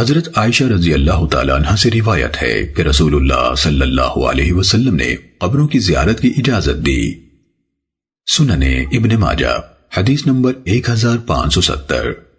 حضرت عائشہ رضی اللہ تعالیٰ عنہ سے روایت ہے کہ رسول اللہ صلی اللہ علیہ وسلم نے قبروں کی زیارت کی اجازت دی۔ سننے ابن ماجہ، حدیث نمبر ایک ہزار پانچ سو ستر۔